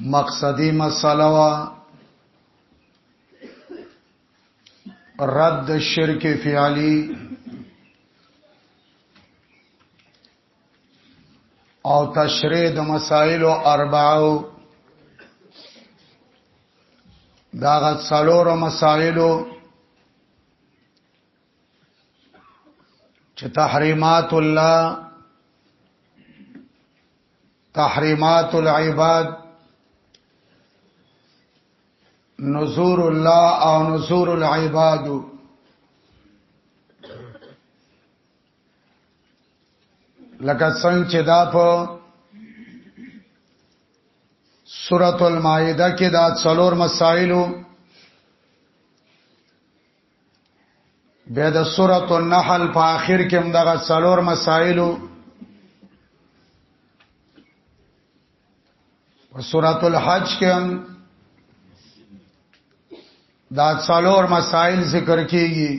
مقصدی مساله وا رد شرک فعلی او تشریح د مسائل او اربعو داغه څلور مسائلو چې تحریمات الله تحریمات العباد نزور الله او نزور العباد لکه څنګه چې دا په سورۃ المائده کې دا څلور مسائلو به د سورۃ النحل په آخر کې هم دغه څلور مسائلو په سورۃ الحج کې هم دا څلور مسائل ذکر کیږي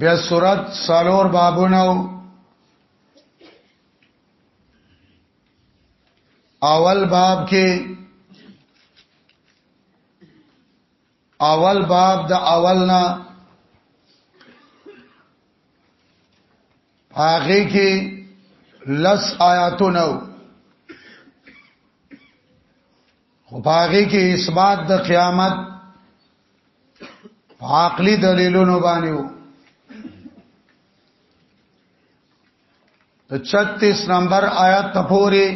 بیا صورت سالور بابونو اول باب کې اول باب د اولنا هغه کې لس آیاتونو خو هغه کې اثبات د قیامت عقلی دلیلونو باندې وو 36 نمبر آیات تپوري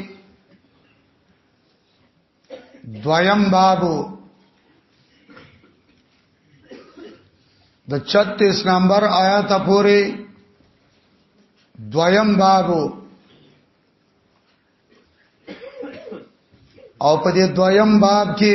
دویم بابو د 36 نمبر آیات پورې دویم بابو او په دې دویم باب کې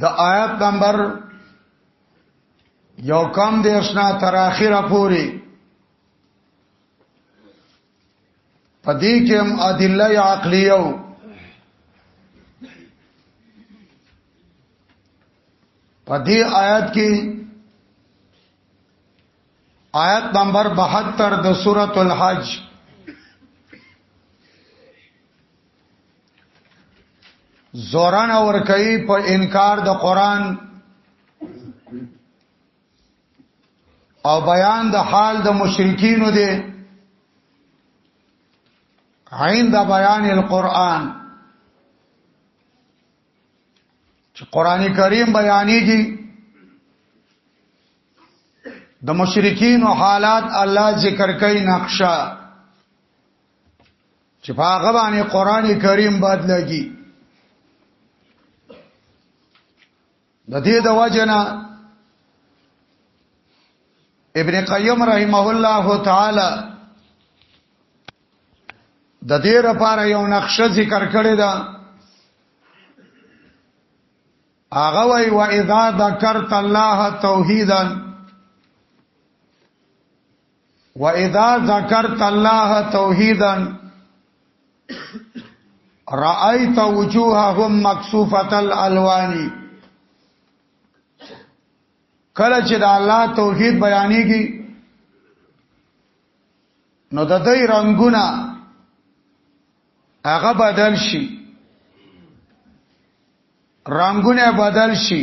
د آیات نمبر یو کم دیشنا تر اخره پوری پدې کې هم ادله عقلیو پدې آیات کې آیت نمبر 72 د سورۃ الحج زوران اور کوي په انکار د قران او بیان د حال د مشرکینو دی عین د بیان القرآن چې قران کریم بیانېږي د مشرکین او حالات الله ذکر کوي نقشه چې په هغه باندې قران کریم باد لګي د دې د وجنا ابن قیم رحمه الله تعالی د دې لپاره یو نقشه ذکر کړی دا هغه وی و اذا ذکرت الله توحیدا واذا ذکرت الله توحیدا رأيت وجوههم مكسوفة الالوان کله چې د الله توحید بیانېږي نو د دې رنگونه هغه بدل شي رنگونه بدل شي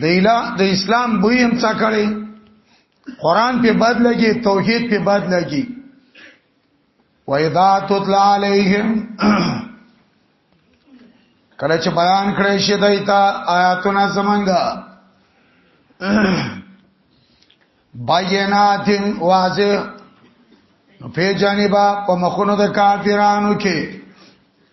د اله د اسلام بوی هم څا کړي قران په بد لګي توحید په بد لګي و اذا تطلع عليهم کله چې بیان کړی شي دایتا آیاتونه زمنګا بینات واضح نو په جانبا په مخونو د کافرانو کې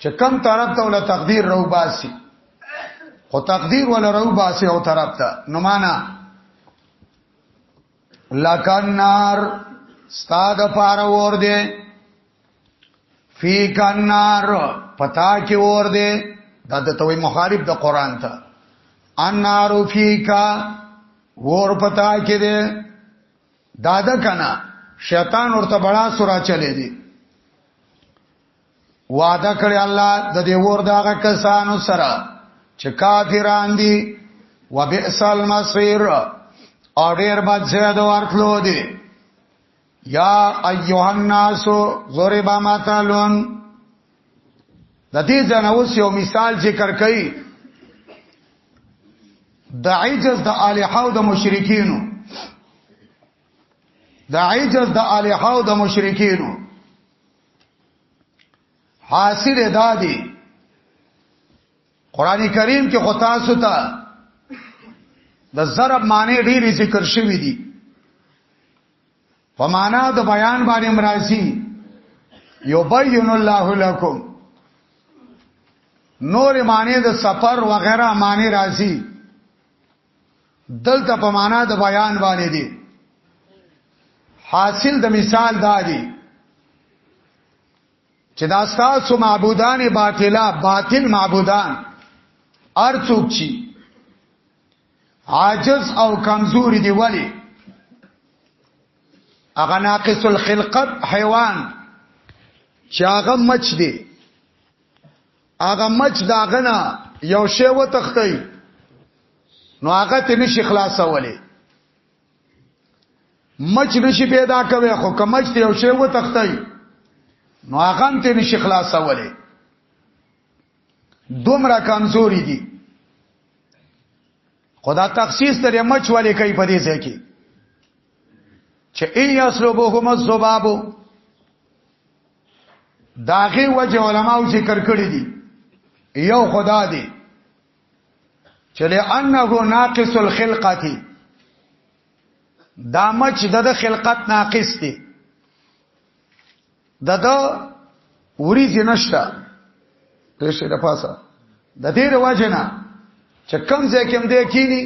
چې کم طرف ته ول تقدیر رو باسي خو تقدیر ول رو باسي او طرف ته نو معنا لکان نار استاد پار ور دي فی کان نار پتا کې ور دي دا د توي مخالف د قران ته ان نار فی کا ور پتا کې دي دادا کنا شیطان ورته بڑا سورا چلے دي وعده کړی الله د دې ور داغه کسانو سره چې کافران دي وبئس المصير او ډیر بد زیاد ورتلو دي یا ایها الناس ضرب مثلون د دې جنوس یو مثال ذکر کړي د عجز د الہو د مشرکینو د عجز د الہاو د مشرکینو حاصل ادا دی قران کریم کې خطا ستا د ضرب معنی ډیری ذکر شوی دی په معنا د بیان باندې مرাজি یبین الله لكم نور معنی د سفر وغیرہ معنی راځي دلته په معنا د بیان باندې دی حاصل د مثال دا دی چې دا ستاسو معبودان باطلا باطل معبودان ارڅوک چی عاجز او کمزوري دی ولی اغه ناقص الخلقت حیوان چې هغه مچ دی هغه مچ داغه نه یو شی وتختی نو هغه ته نشي خلاصولې مچ نشي پیدا کوي خو کمچ ته یو شی وتختی نو هغه ته نشي خلاصولې دومره کمزوري دي خدا تخصیص تر مچ والے کوي په دې ځای کې چې ای اسلوبهم الذبابو داغه وجه علماو ذکر کړی دي یو خدا دی چې لانه ناقص الخلقتی دا مچ د خلقت ناقص دی د د وری زینشتا پېښه د پاسه د دې رواجنه چې کم ځای کې هم دی کینی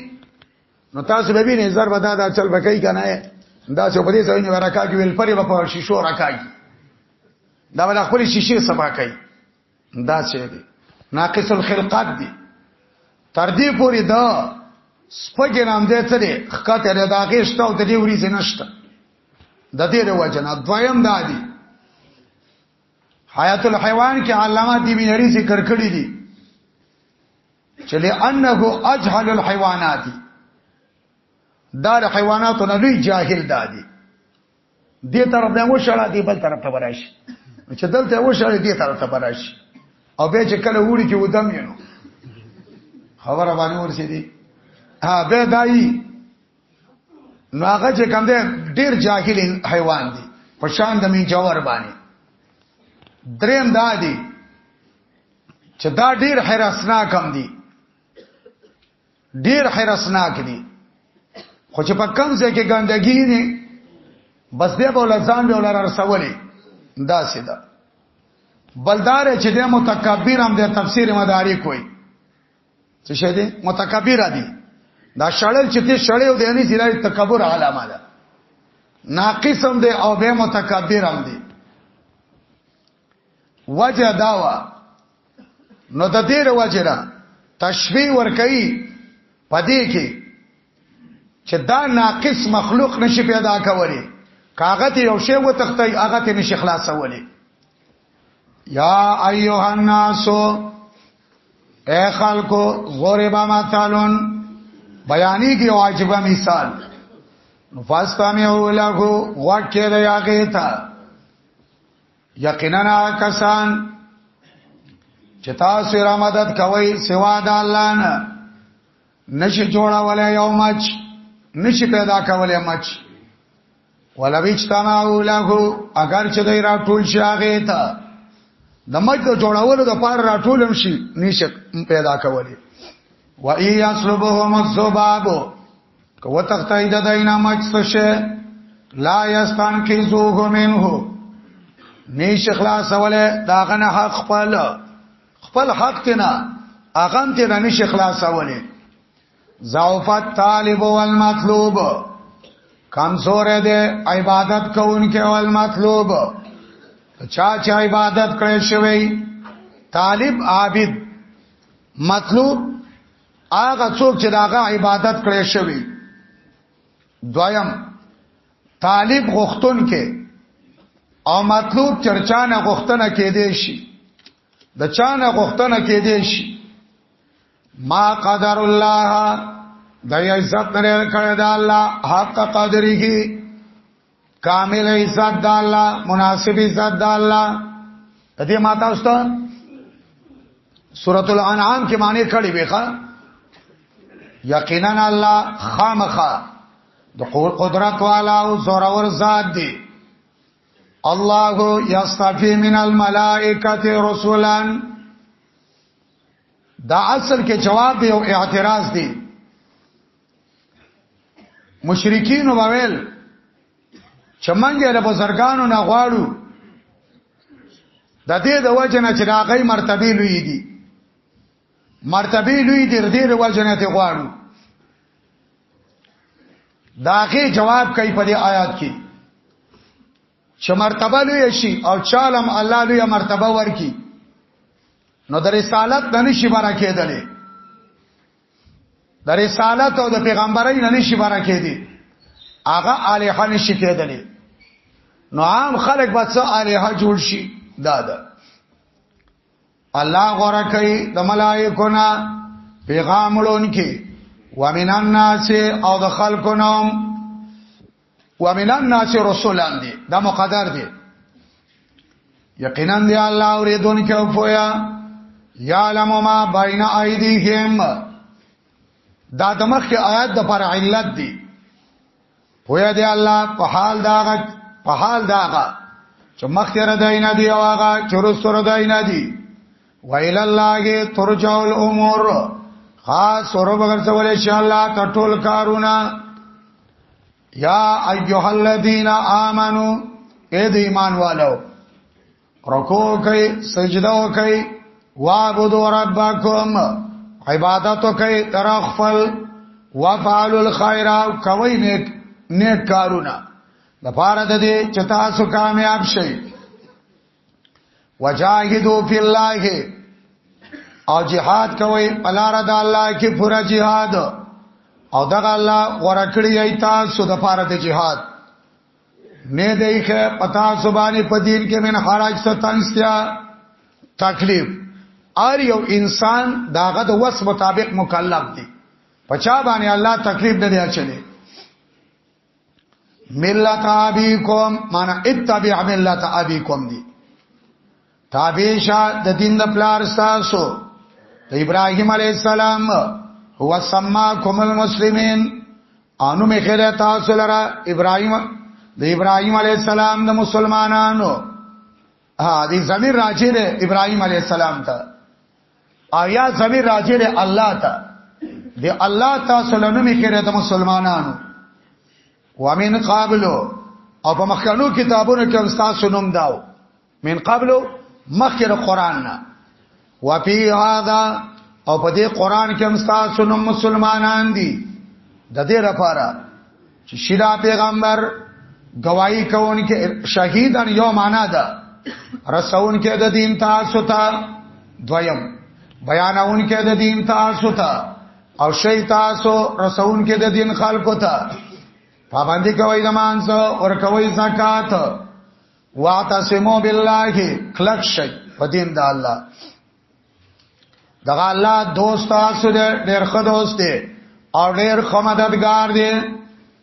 نو تاسو به وینئ زر ودا دا چل بکای کنه دا چې په دې ځای نه ورکا کې ویل پرې په شیشو راکای دا ول خپل شیشه سبا کوي دا چې دی ناقص الخلقات دی تر دې پورې دا سپګ نام دې څه دی خکته را داګه شته او د دې وریځ نشته د دې د وجنه دویم دا دی حیات الحیوان کې علامه دی بنری ذکر کړی دی چې لانه اجهل الحيوانات دا د حیواناتو نه لوی جاهل دادی دې طرف نه وشړه دې بل طرف ته ورش چې دلته وشړه دې طرف ته ورش او به چې کله وړي کې ودم یې نو خبره باندې ورسېدي ها به دای نو هغه چې کوم دې ډیر جاهل حیوان دی په شان د می جوار باندې دریم دادی چې دا ډیر حیرسناک هم دي ډیر حیرسناک دي خو چې په کم ځای کې ګندګي نه بس دې بوله ځان به ولر رسولې دا سیده بلدار چې د متکبر هم د تفسیر مداري کوي څه شه دي متکبر دي دا شړل چې ته شړې او د اني زیرای تکبر علامه ده ناقص هم دي او به متکبر هم دي وجه داوا نو د دې وجه را تشبیه ور کوي پدې کې چې دا ناقص مخلوق نشي پیدا کولی کاغت یو شی و تختی هغه ته نشي خلاصولی یا ایها الناس اے خلکو ضرب مثالون بیانی کی واجب مثال فاستمیعو لگو وکی دیاغیتا یقینا کسان چې تاسو را مدد کوي سوا د الله نه نشي جوړولای یو مچ نشي پیدا کولای مچ ولو اجتماعوا له اگر چې دوی را ټول شي هغه ته د مچ د جوړولو د پار را ټول هم شي نشي پیدا کولای و ای یسلبهم الذباب کو تختای د داینا مکس شه لا یستان کی زوه منه نیش خلاص وله داغه نه حق خپل خپل حق تینا اغم تینا نیش خلاص وله زعفت طالب والمطلوب کمزور دی عبادت کوونکې او المطلوب چا چې عبادت کړی شوی طالب عابد مطلوب هغه څوک چې داغه عبادت کړی شوی دویم طالب غختون کې او مطلوب چرچانه غختنه کې دی شي د چانه غختنه کې دی شي ما قدر الله د عزت نه کړی دا الله حق قدرې کې کامل عزت د الله مناسب عزت د الله دې ما تاسو ته سورۃ الانعام کې معنی کړی وي ښا یقینا الله خامخا د قدرت والا او زورور ذات دی الله یستفی من الملائکه رسولا دا اصل کې جواب دی او اعتراض دی مشرکین وویل چې منګه له بزرګانو نه غواړو د دې د وجه نه چې راغی مرتبه لوی دي مرتبه لوی دي دې د وجه نه ته غواړو داغه جواب کوي په دې آیات کې چې مرتبه لوی شي او چالم الله لوی مرتبه ورکي نو د رسالت د نشي برا کېدلې د رسالت او د پیغمبرۍ نه نشي بنا کېدی هغه الها نشي کېدلی نو عام خلک به څه الها جوړ شي دا ده الله غره کوي د ملائکو نه پیغام وړونکي ومن الناس او د خلکو نوم ومن الناس رسولا دی دا مقدر دی یقینا دی الله اوریدون کې او پویا یعلم ما بین ایدیهم دا د مخکې آیات د پر علت دی پویا دی الله په حال داغه په حال داغه چې مخکې را دای نه دی او هغه چې وروسته را دای نه دی ویل الله ترجع الامور خاص اور بغیر څه ولې چې الله کټول کارونه یا ایها الذین آمنو اے د ایمان والو رکوع کوي سجده کوي وعبدوا ربکم عبادت کوي تر خپل وفعلوا الخير کوي نیک نیک کارونه د پاره د دې چې تاسو کامیاب شئ وجاهدوا فی الله او جهاد کوي پلار د الله کې پورا جهاد او دغه الله ورکړی ای تاسو د پاره د جهاد نه دی خه پتا سبانه په دین کې من حراج ستنستیا تکلیف ار یو انسان داغه د وس مطابق مکلف دی پچا باندې الله تکلیف نه دی اچلې ملت ابيكم معنا اتبع ملت ابيكم دي تابعشا د دین د پلار تاسو د ابراهيم عليه السلام هو سماكم المسلمين انو مخره تاسو لرا ابراهيم د ابراهيم عليه السلام د مسلمانانو ها دې زمير راځي د ابراهيم عليه السلام ته آیا زمي راځي له الله ته دی الله تاسو له نومي خیره د مسلمانانو ومن قابلو او په مخکنو کتابونو کې تاسو نوم داو من قبلو مخکره قران نه وفي هذا او په دې قران کې تاسو نوم مسلمانان دي د دې لپاره چې شیدا پیغمبر گواہی کوون کې شهیدان یو معنا ده رسون کې د دین تاسو ته دویم بیانون کې د دین تاسو ته او شی تاسو رسون کې د دین خلکو ته پابندي کوي د مانځو ور کوي زکات واعتصموا بالله خلق شي په دین د الله دغه الله دوست تاسو دې ډېر ښه دوست دی او ډېر ښه مددگار دی